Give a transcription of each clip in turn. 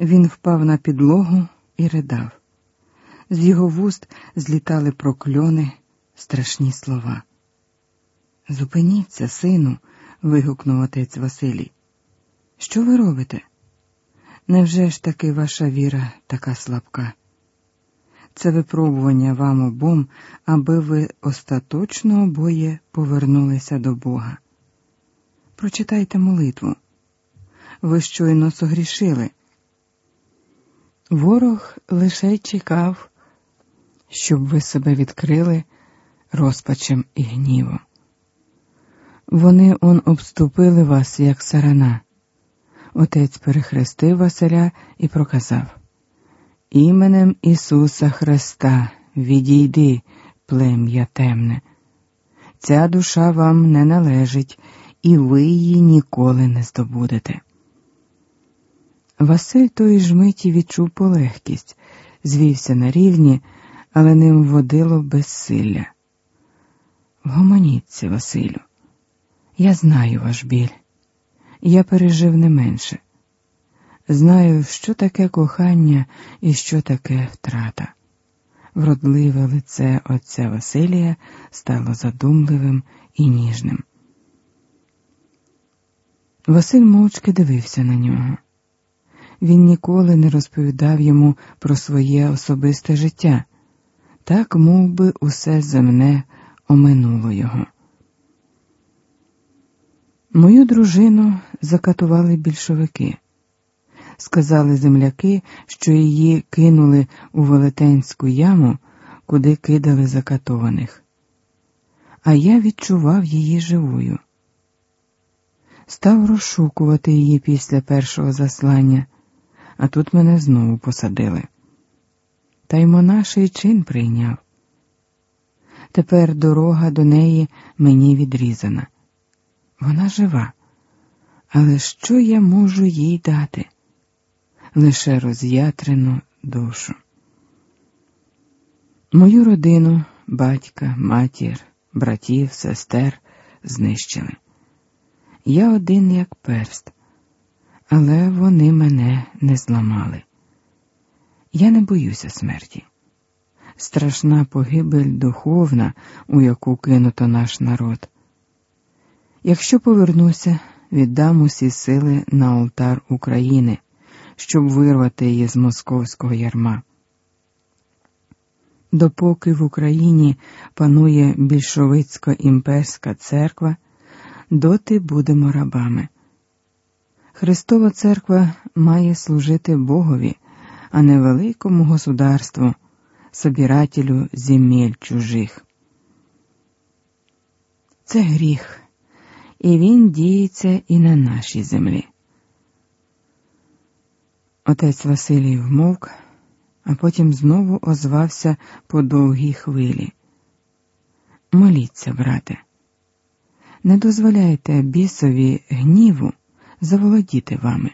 Він впав на підлогу і ридав. З його вуст злітали прокльони, страшні слова. Зупиніться, сину, вигукнув отець Василій. Що ви робите? Невже ж таки ваша віра така слабка? Це випробування вам обом, аби ви остаточно обоє повернулися до Бога. Прочитайте молитву. Ви щойно согрішили. Ворог лише чекав, щоб ви себе відкрили розпачем і гнівом. Вони он обступили вас, як сарана. Отець перехрестив Василя і проказав Іменем Ісуса Христа відійди, плем'я темне. Ця душа вам не належить, і ви її ніколи не здобудете. Василь тої ж миті відчув полегкість, звівся на рівні, але ним водило безсилля. Вгомоніться, Василю, я знаю ваш біль, я пережив не менше. Знаю, що таке кохання і що таке втрата. Вродливе лице отця Василія стало задумливим і ніжним. Василь мовчки дивився на нього. Він ніколи не розповідав йому про своє особисте життя, так мов би усе земне оминуло його. Мою дружину закатували більшовики. Сказали земляки, що її кинули у велетенську яму, куди кидали закатованих. А я відчував її живою. Став розшукувати її після першого заслання, а тут мене знову посадили. Та й монаший чин прийняв. Тепер дорога до неї мені відрізана. Вона жива, але що я можу їй дати? Лише роз'ятрену душу. Мою родину, батька, матір, братів, сестер знищили. Я один як перст, але вони мене не зламали. Я не боюся смерті. Страшна погибель духовна, у яку кинуто наш народ. Якщо повернуся, віддам усі сили на алтар України, щоб вирвати її з московського ярма. Допоки в Україні панує більшовицько-імперська церква, доти будемо рабами. Христова церква має служити Богові, а не великому государству, собирателю земель чужих. Це гріх і він діється і на нашій землі. Отець Василій вмовк, а потім знову озвався по довгій хвилі. Моліться, брате, не дозволяйте бісові гніву заволодіти вами.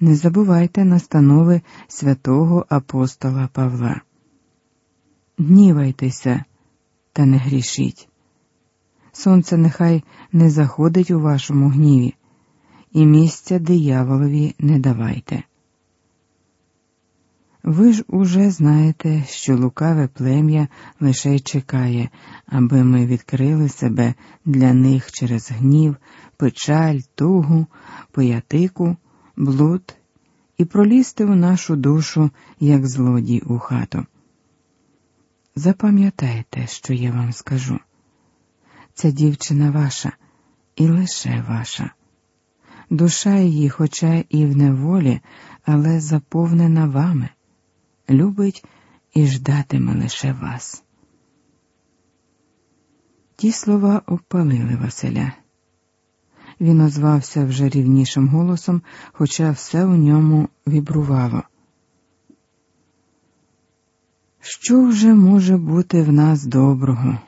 Не забувайте настанови святого апостола Павла. Гнівайтеся та не грішіть сонце нехай не заходить у вашому гніві, і місця дияволові не давайте. Ви ж уже знаєте, що лукаве плем'я лише й чекає, аби ми відкрили себе для них через гнів, печаль, тугу, поятику, блуд і пролізти в нашу душу, як злодій у хату. Запам'ятайте, що я вам скажу. Ця дівчина ваша і лише ваша. Душа її, хоча і в неволі, але заповнена вами, любить і ждатиме лише вас. Ті слова обпалили Василя. Він озвався вже рівнішим голосом, хоча все у ньому вібрувало. Що вже може бути в нас доброго?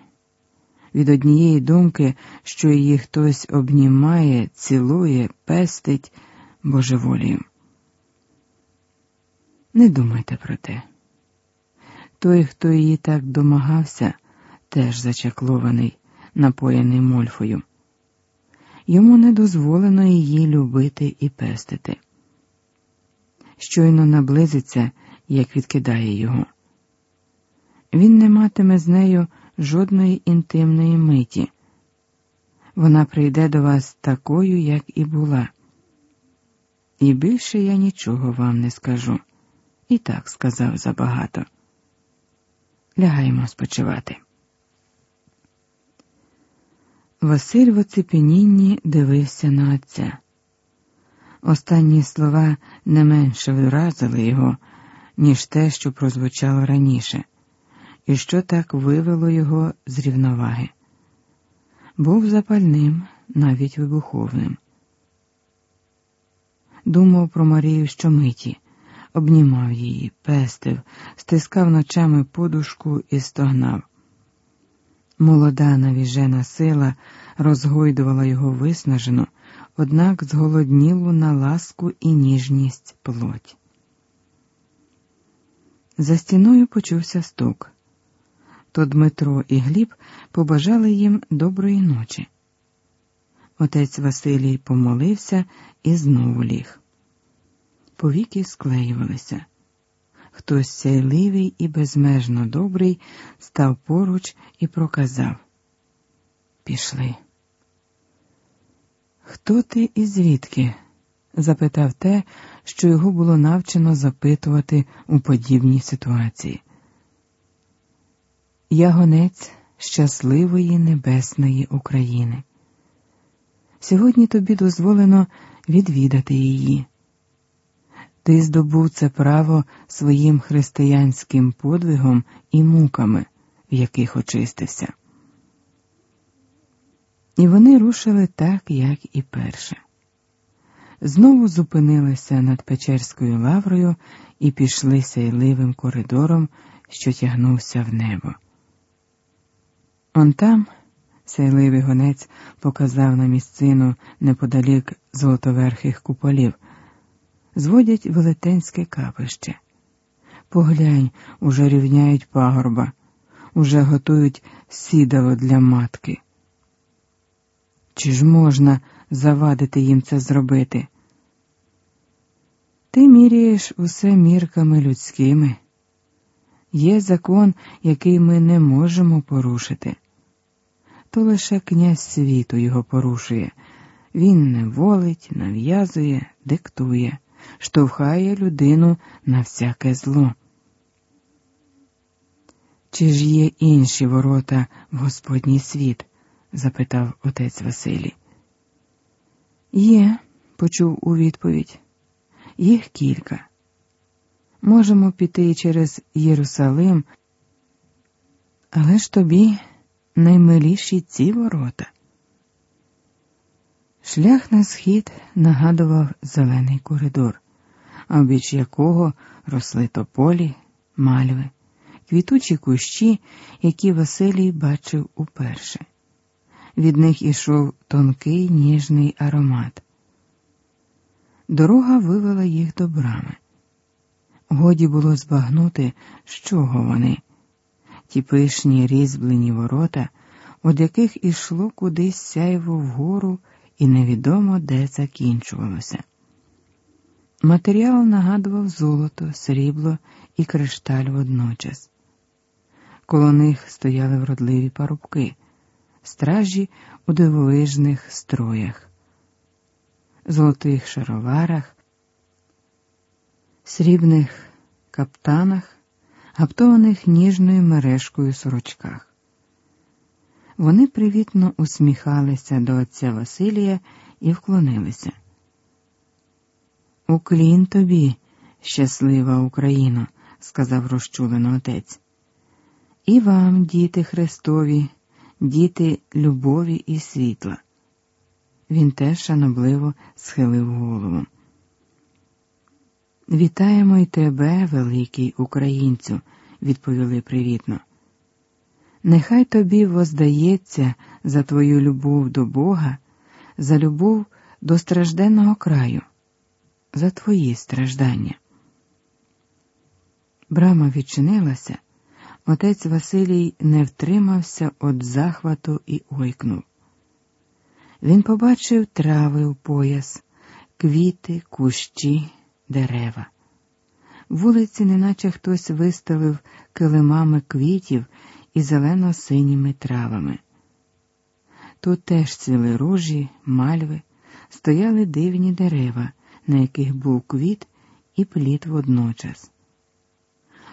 від однієї думки, що її хтось обнімає, цілує, пестить божеволію. Не думайте про те. Той, хто її так домагався, теж зачаклований, напоєний мольфою. Йому не дозволено її любити і пестити. щойно наблизиться, як відкидає його. Він не матиме з нею жодної інтимної миті. Вона прийде до вас такою, як і була. І більше я нічого вам не скажу. І так сказав забагато. Лягаємо спочивати. Василь в оцепенінні дивився на отця. Останні слова не менше вразили його, ніж те, що прозвучало раніше, і що так вивело його з рівноваги. Був запальним, навіть вибуховним. Думав про Марію щомиті, обнімав її, пестив, стискав ночами подушку і стогнав. Молода навіжена сила розгойдувала його виснажену, однак зголоднілу на ласку і ніжність плоть. За стіною почувся стук. То Дмитро і Гліб побажали їм доброї ночі. Отець Василій помолився і знову ліг. Повіки склеювалися. Хтось сяйливий і безмежно добрий став поруч і проказав Пішли. Хто ти і звідки? запитав те, що його було навчено запитувати у подібній ситуації. Я гонець щасливої небесної України. Сьогодні тобі дозволено відвідати її. Ти здобув це право своїм християнським подвигом і муками, в яких очистився. І вони рушили так, як і перше. Знову зупинилися над Печерською лаврою і пішли сяйливим коридором, що тягнувся в небо. Он там сяйливий гонець показав на місцину неподалік золотоверхих куполів зводять велетенське капище. Поглянь, уже рівняють пагорба, уже готують сідало для матки. Чи ж можна завадити їм це зробити? Ти міряєш усе мірками людськими. Є закон, який ми не можемо порушити. То лише князь світу його порушує. Він не волить, нав'язує, диктує штовхає людину на всяке зло. Чи ж є інші ворота в Господній світ? запитав отець Василій. Є, почув у відповідь, їх кілька. Можемо піти через Єрусалим, але ж тобі наймиліші ці ворота. Шлях на схід нагадував зелений коридор, обіч якого росли тополі, мальви, квітучі кущі, які Василій бачив уперше. Від них ішов тонкий ніжний аромат. Дорога вивела їх до брами. Годі було збагнути, з чого вони, ті пишні різьблені ворота, од яких ішло кудись сяйво вгору і невідомо де закінчувалося. Матеріал нагадував золото, срібло і кришталь водночас. Коло них стояли вродливі парубки, стражі у дивовижних строях, золотих шароварах, срібних каптанах, гаптованих ніжною мережкою сорочках. Вони привітно усміхалися до отця Василія і вклонилися. Уклін тобі, щаслива Україно, сказав розчулено отець. І вам, діти Христові, діти любові і світла. Він теж шанобливо схилив голову. Вітаємо й тебе, великий українцю, відповіли привітно. Нехай тобі воздається за твою любов до Бога, за любов до стражденного краю, за твої страждання. Брама відчинилася, отець Василій не втримався від захвату і ойкнув. Він побачив трави у пояс, квіти, кущі, дерева. Вулиці, неначе хтось виставив килимами квітів і зелено-синіми травами. Тут теж цвіли ружі, мальви, стояли дивні дерева, на яких був квіт і плід водночас.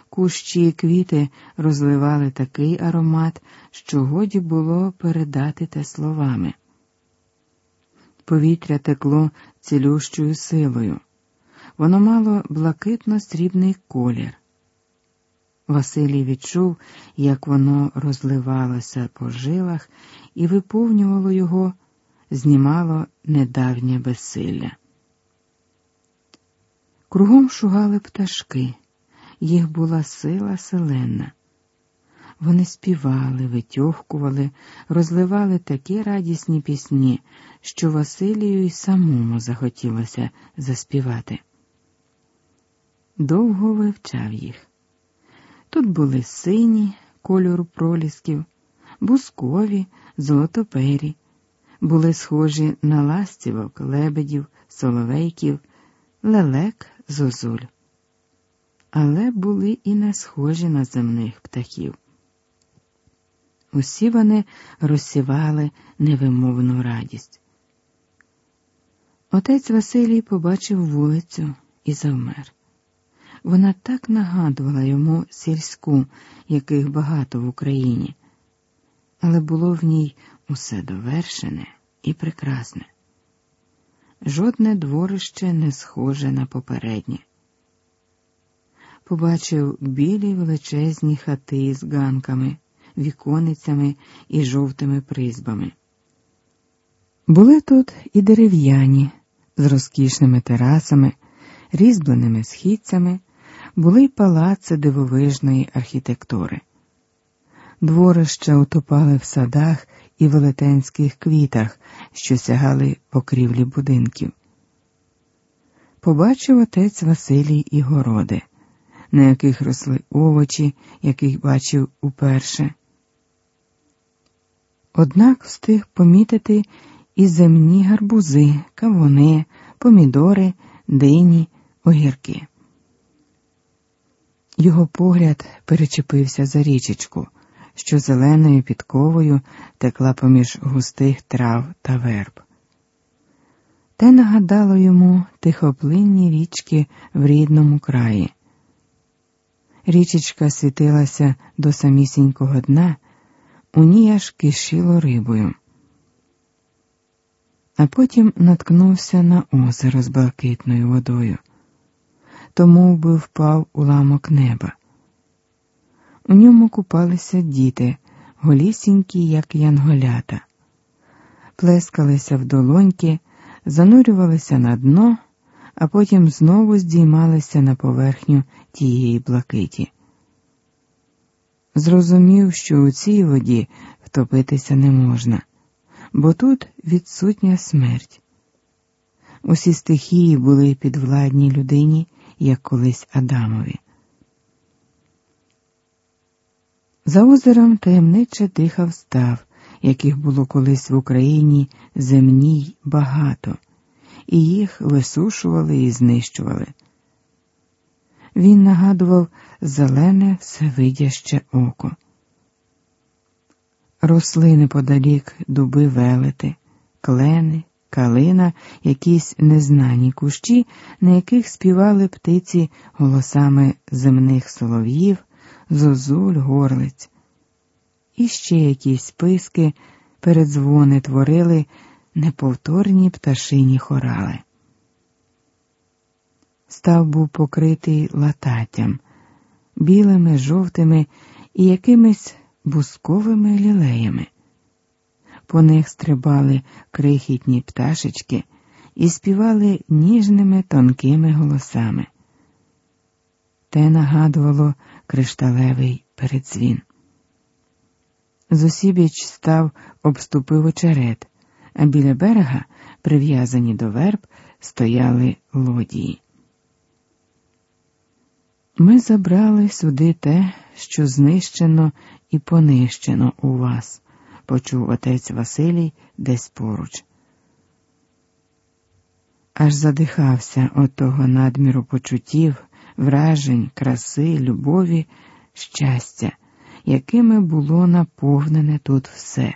Кущі і квіти розливали такий аромат, що годі було передати те словами. Повітря текло цілющою силою. Воно мало блакитно срібний колір. Василій відчув, як воно розливалося по жилах і виповнювало його, знімало недавнє безсилля. Кругом шугали пташки, їх була сила селена. Вони співали, витьохкували, розливали такі радісні пісні, що Василію й самому захотілося заспівати. Довго вивчав їх. Тут були сині кольору пролісків, бускові, золотопері, були схожі на ластівок, лебедів, соловейків, лелек, зозуль. Але були і не схожі на земних птахів. Усі вони розсівали невимовну радість. Отець Василій побачив вулицю і завмер. Вона так нагадувала йому сільську, яких багато в Україні, але було в ній усе довершене і прекрасне. Жодне дворище не схоже на попереднє. Побачив білі величезні хати з ганками, віконицями і жовтими призбами. Були тут і дерев'яні з розкішними терасами, різьбленими східцями були й палаци дивовижної архітектури. Дворища утопали в садах і велетенських квітах, що сягали покрівлі будинків. Побачив отець Василій і городи, на яких росли овочі, яких бачив уперше. Однак встиг помітити і земні гарбузи, кавуни, помідори, дині, огірки. Його погляд перечепився за річечку, що зеленою підковою текла поміж густих трав та верб. Те нагадало йому тихоплинні річки в рідному краї. Річечка світилася до самісінького дна, у ній аж кишіло рибою. А потім наткнувся на озеро з блакитною водою тому би впав уламок неба. У ньому купалися діти, голісінькі, як янголята, плескалися в долоньки, занурювалися на дно, а потім знову здіймалися на поверхню тієї блакиті. Зрозумів, що у цій воді втопитися не можна, бо тут відсутня смерть. Усі стихії були підвладні людині як колись Адамові. За озером таємниче дихав став, яких було колись в Україні земній багато, і їх висушували і знищували. Він нагадував зелене всевидяще око. Росли неподалік дуби велети, клени, калина, якісь незнані кущі, на яких співали птиці голосами земних солов'їв, зозуль, горлиць. І ще якісь списки передзвони творили неповторні пташині хорали. Став був покритий лататтям, білими, жовтими і якимись бусковими лілеями по них стрибали крихітні пташечки і співали ніжними тонкими голосами. Те нагадувало кришталевий передзвін. Зусібіч став обступив очерет, а біля берега, прив'язані до верб, стояли лодії. Ми забрали сюди те, що знищено і понищено у вас почув отець Василій десь поруч. Аж задихався от того надміру почуттів, вражень, краси, любові, щастя, якими було наповнене тут все.